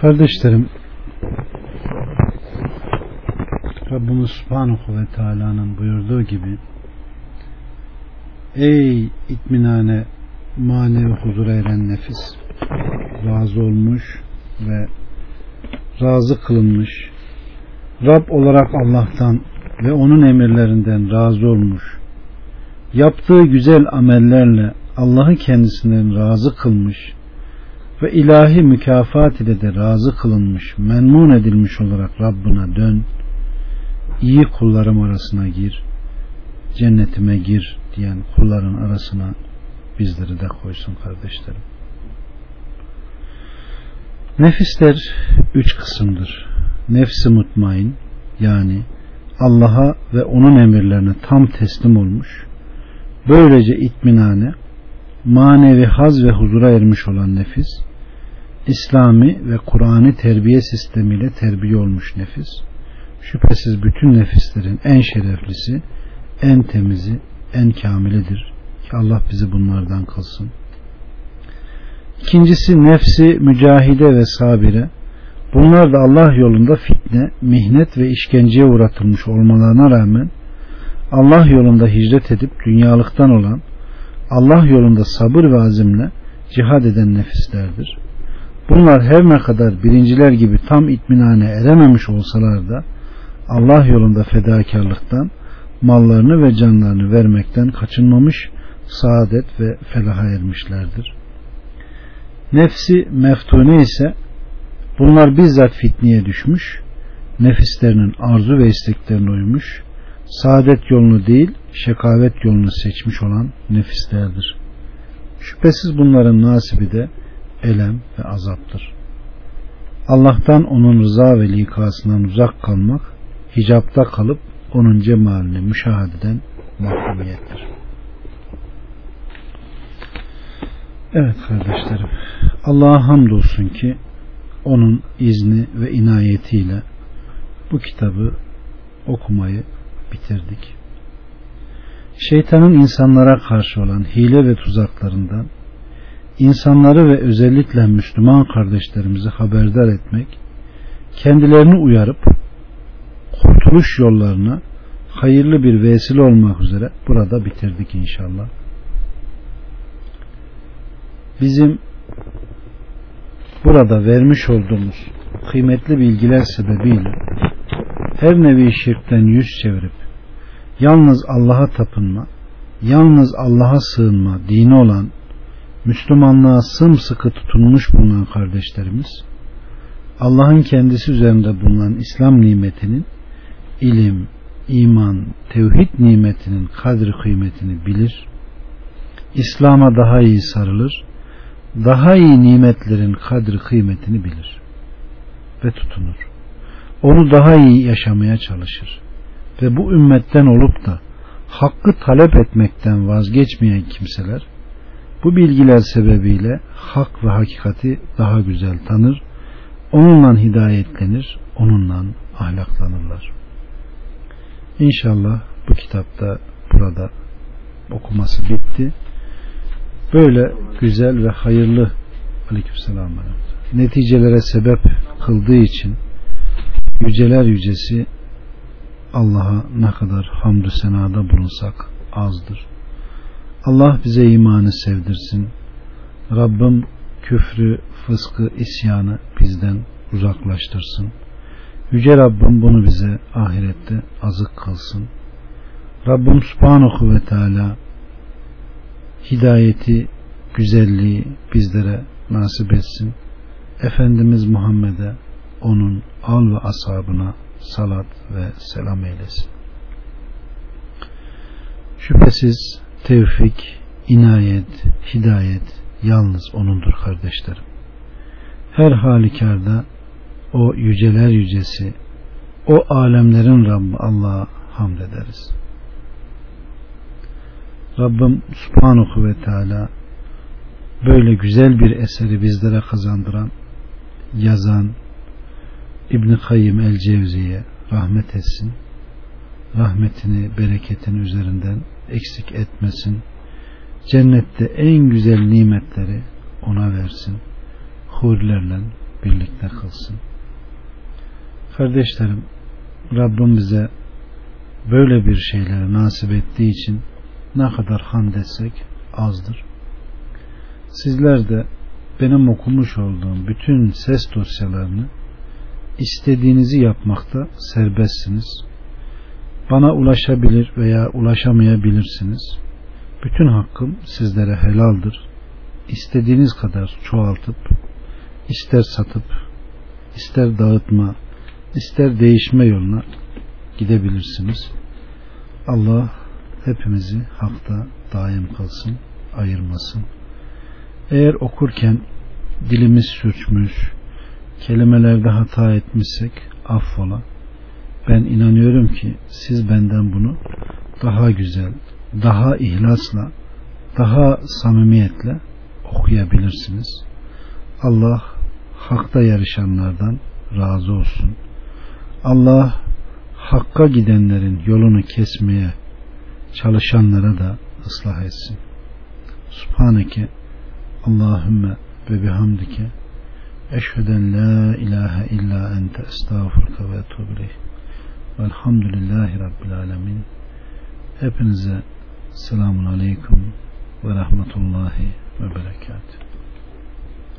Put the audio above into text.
Kardeşlerim Rabbimiz Subhanahu ve Teala'nın buyurduğu gibi Ey itminane manevi huzura eren nefis razı olmuş ve razı kılınmış Rab olarak Allah'tan ve onun emirlerinden razı olmuş yaptığı güzel amellerle Allah'ı kendisinden razı kılmış ve ilahi mükafat ile de razı kılınmış, memnun edilmiş olarak Rabbına dön, iyi kullarım arasına gir, cennetime gir diyen kulların arasına bizleri de koysun kardeşlerim. Nefisler üç kısımdır. Nefsi mutmain yani Allah'a ve onun emirlerine tam teslim olmuş, böylece itminane, manevi haz ve huzura ermiş olan nefis, İslami ve Kur'an'ı terbiye sistemiyle terbiye olmuş nefis, şüphesiz bütün nefislerin en şereflisi, en temizi, en kamilidir. Ki Allah bizi bunlardan kılsın. İkincisi nefsi mücahide ve sabire. Bunlar da Allah yolunda fitne, mihnet ve işkenceye uğratılmış olmalarına rağmen Allah yolunda hicret edip dünyalıktan olan Allah yolunda sabır ve azimle cihad eden nefislerdir. Bunlar her ne kadar birinciler gibi tam itminane erememiş olsalar da Allah yolunda fedakarlıktan mallarını ve canlarını vermekten kaçınmamış saadet ve felaha ermişlerdir. Nefsi meftune ise bunlar bizzat fitneye düşmüş, nefislerinin arzu ve isteklerine uymuş, saadet yolunu değil şekavet yolunu seçmiş olan nefislerdir. Şüphesiz bunların nasibi de elem ve azaptır. Allah'tan onun rıza ve likasından uzak kalmak, hicapta kalıp onun cemalini müşahededen mahrumiyettir. Evet kardeşlerim, Allah'a hamdolsun ki onun izni ve inayetiyle bu kitabı okumayı bitirdik. Şeytanın insanlara karşı olan hile ve tuzaklarından insanları ve özellikle Müslüman kardeşlerimizi haberdar etmek, kendilerini uyarıp kurtuluş yollarına hayırlı bir vesile olmak üzere burada bitirdik inşallah. Bizim burada vermiş olduğumuz kıymetli bilgiler sebebiyle her nevi şirkten yüz çevirip yalnız Allah'a tapınma, yalnız Allah'a sığınma dini olan Müslümanlığa sımsıkı tutunmuş bulunan kardeşlerimiz Allah'ın kendisi üzerinde bulunan İslam nimetinin ilim, iman, tevhid nimetinin kadri kıymetini bilir. İslam'a daha iyi sarılır. Daha iyi nimetlerin kadri kıymetini bilir ve tutunur. Onu daha iyi yaşamaya çalışır. Ve bu ümmetten olup da hakkı talep etmekten vazgeçmeyen kimseler bu bilgiler sebebiyle hak ve hakikati daha güzel tanır, onunla hidayetlenir, onunla ahlaklanırlar. İnşallah bu kitapta burada okuması bitti. Böyle güzel ve hayırlı aleykümselam neticelere sebep kıldığı için yüceler yücesi Allah'a ne kadar hamdü senada bulunsak azdır. Allah bize imanı sevdirsin. Rabbim küfrü, fıskı, isyanı bizden uzaklaştırsın. Yüce Rabbim bunu bize ahirette azık kılsın. Rabbim Subhanahu ve Teala hidayeti, güzelliği bizlere nasip etsin. Efendimiz Muhammed'e, onun al ve ashabına salat ve selam eylesin. Şüphesiz tevfik, inayet, hidayet yalnız O'nundur kardeşlerim. Her halükarda o yüceler yücesi, o alemlerin Rabbi Allah'a hamd ederiz. Rabbim Subhanahu ve Teala böyle güzel bir eseri bizlere kazandıran, yazan İbn Kayyim el Cevziye rahmet etsin. Rahmetini, bereketini üzerinden eksik etmesin. Cennette en güzel nimetleri ona versin. Hurilerle birlikte kılsın. Kardeşlerim Rabbim bize böyle bir şeyleri nasip ettiği için ne kadar hamd etsek azdır. Sizler de benim okumuş olduğum bütün ses dosyalarını istediğinizi yapmakta serbestsiniz. Bana ulaşabilir veya ulaşamayabilirsiniz. Bütün hakkım sizlere helaldir. İstediğiniz kadar çoğaltıp, ister satıp, ister dağıtma, ister değişme yoluna gidebilirsiniz. Allah hepimizi hakta daim kılsın, ayırmasın. Eğer okurken dilimiz sürçmüş, kelimelerde hata etmişsek affola. Ben inanıyorum ki siz benden bunu daha güzel, daha ihlasla, daha samimiyetle okuyabilirsiniz. Allah hakta yarışanlardan razı olsun. Allah hakka gidenlerin yolunu kesmeye çalışanlara da ıslah etsin. Subhaneke Allahümme ve bihamdike eşheden la ilahe illa ente estağfurka ve etubileyh velhamdülillahi rabbil alemin hepinize selamun aleyküm ve rahmetullahi ve berekatuhu